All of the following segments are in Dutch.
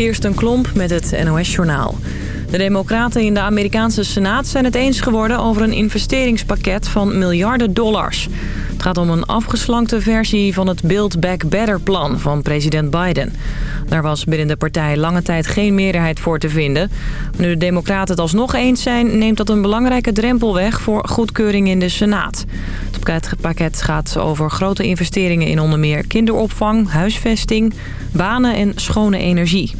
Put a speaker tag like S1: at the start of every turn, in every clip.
S1: Kirsten Klomp met het NOS-journaal. De democraten in de Amerikaanse Senaat zijn het eens geworden over een investeringspakket van miljarden dollars. Het gaat om een afgeslankte versie van het Build Back Better plan van president Biden. Daar was binnen de partij lange tijd geen meerderheid voor te vinden. Nu de democraten het alsnog eens zijn, neemt dat een belangrijke drempel weg voor goedkeuring in de Senaat. Het pakket gaat over grote investeringen in onder meer kinderopvang, huisvesting, banen en schone energie.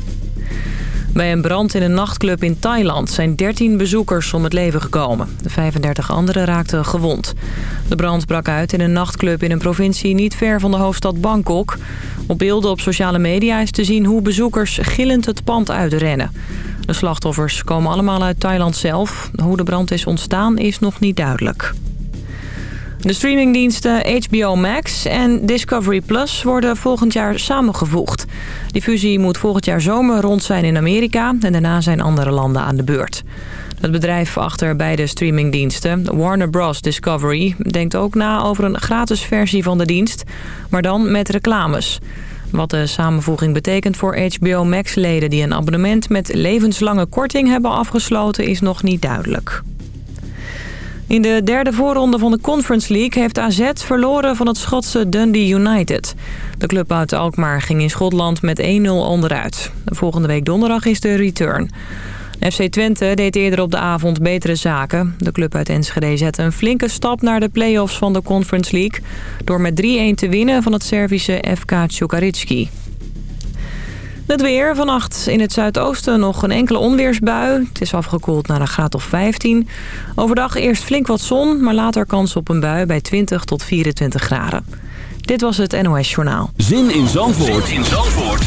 S1: Bij een brand in een nachtclub in Thailand zijn 13 bezoekers om het leven gekomen. De 35 anderen raakten gewond. De brand brak uit in een nachtclub in een provincie niet ver van de hoofdstad Bangkok. Op beelden op sociale media is te zien hoe bezoekers gillend het pand uitrennen. De slachtoffers komen allemaal uit Thailand zelf. Hoe de brand is ontstaan is nog niet duidelijk. De streamingdiensten HBO Max en Discovery Plus worden volgend jaar samengevoegd. Die fusie moet volgend jaar zomer rond zijn in Amerika en daarna zijn andere landen aan de beurt. Het bedrijf achter beide streamingdiensten, Warner Bros. Discovery, denkt ook na over een gratis versie van de dienst, maar dan met reclames. Wat de samenvoeging betekent voor HBO Max-leden die een abonnement met levenslange korting hebben afgesloten is nog niet duidelijk. In de derde voorronde van de Conference League heeft AZ verloren van het Schotse Dundee United. De club uit Alkmaar ging in Schotland met 1-0 onderuit. Volgende week donderdag is de return. FC Twente deed eerder op de avond betere zaken. De club uit Enschede zette een flinke stap naar de play-offs van de Conference League... door met 3-1 te winnen van het Servische FK Tjukaritski. Het weer. Vannacht in het zuidoosten nog een enkele onweersbui. Het is afgekoeld naar een graad of 15. Overdag eerst flink wat zon, maar later kans op een bui bij 20 tot 24 graden. Dit was het NOS Journaal.
S2: Zin in Zandvoort, zin in Zandvoort.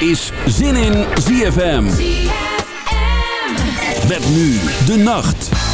S2: is Zin in ZFM. ZFM. Met nu de nacht.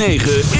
S2: 106.9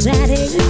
S3: Daddy,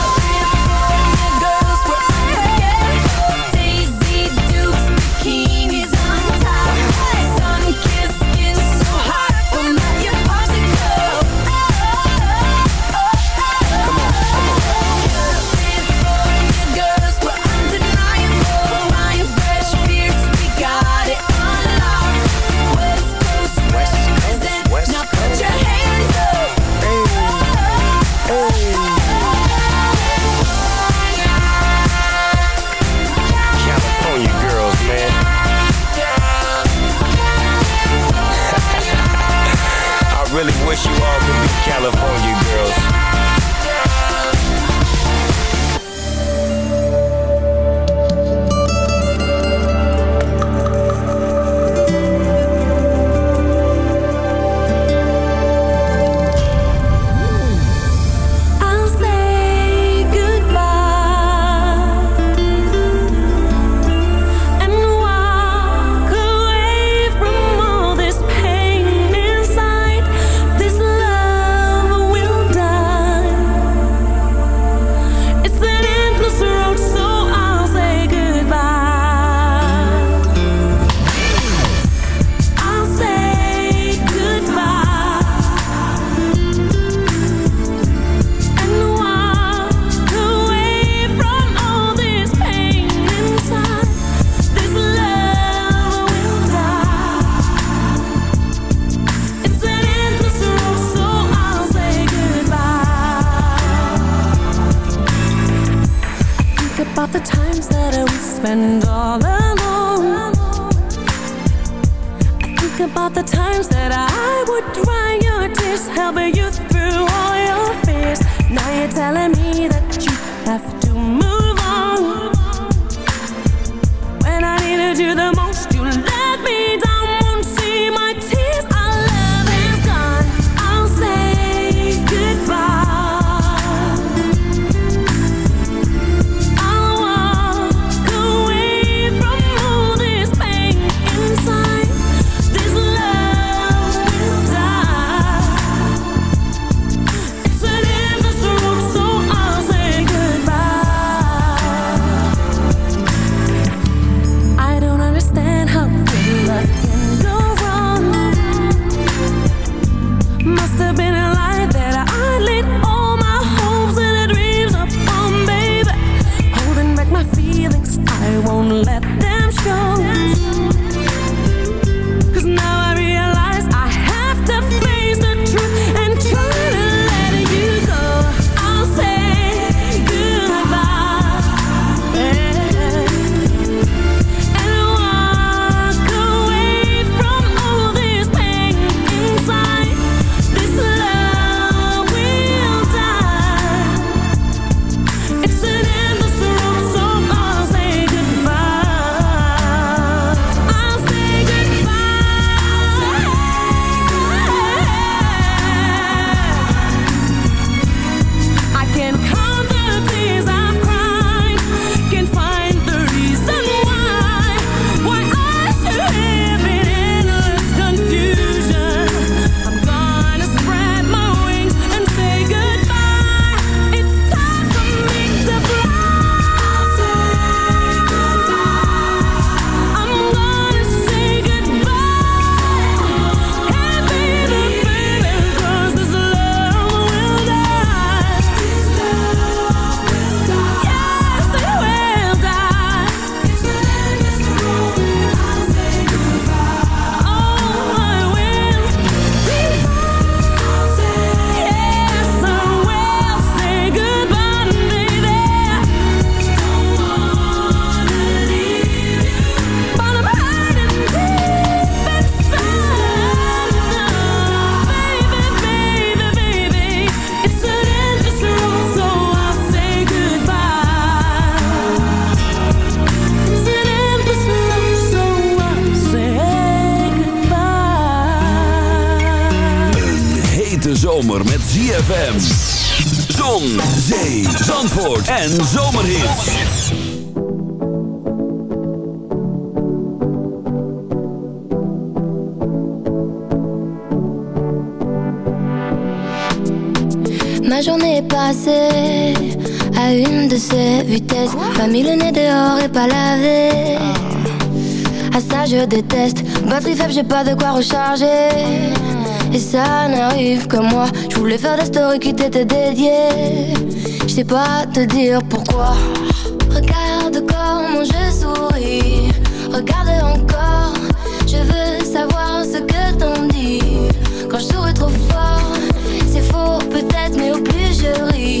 S4: wish you all could be California girls.
S2: ZFM. Zon, zee, zandvoort en zomerhit.
S5: Ma journée est passée à une de ces vitesses. Pas mis le nez dehors et pas lavé. À ça je déteste. Batterie faible, j'ai pas de quoi recharger. Et ça n'arrive que moi Je voulais faire la story qui t'était dédiée. Je sais pas te dire pourquoi. Regarde comment je souris. Regarde encore. Je veux savoir ce que t'en dis. Quand je souris trop fort, c'est faux peut-être, mais au plus je ris.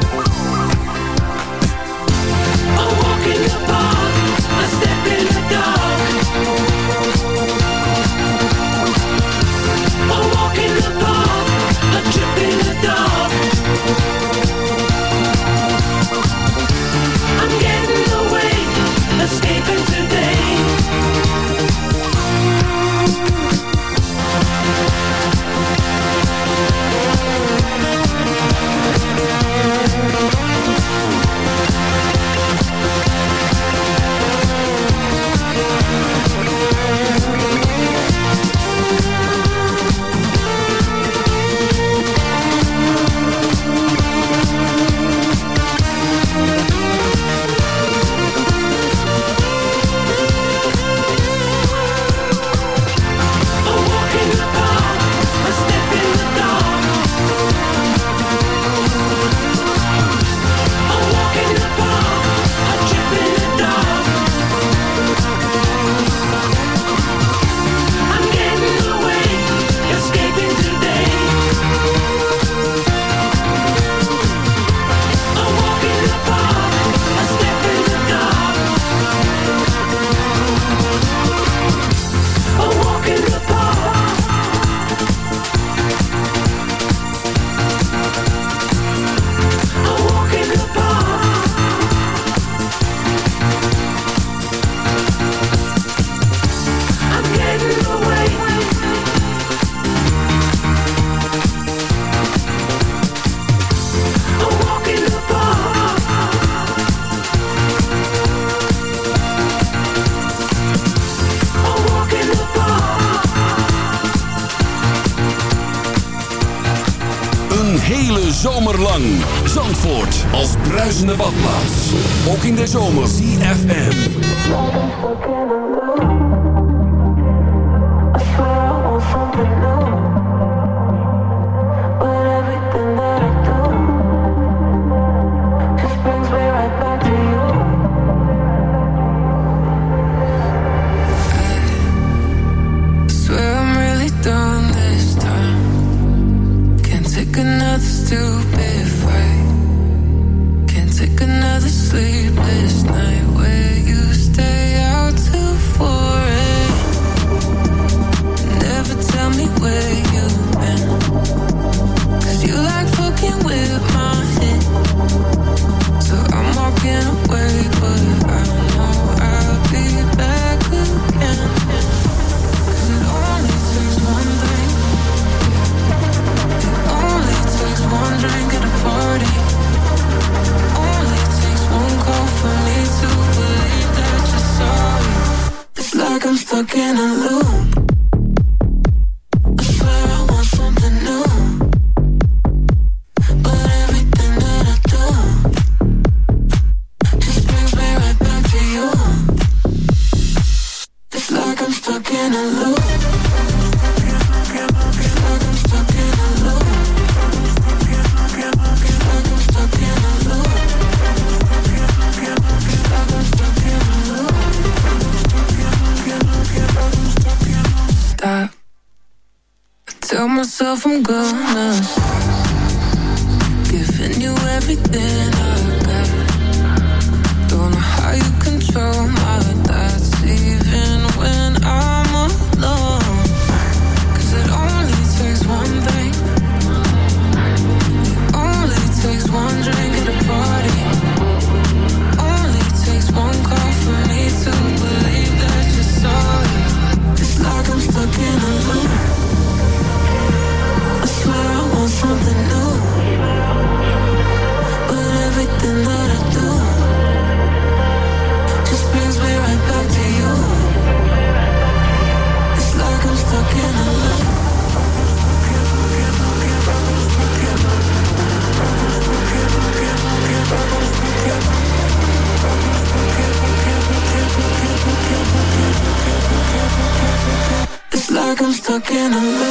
S6: Stuck in a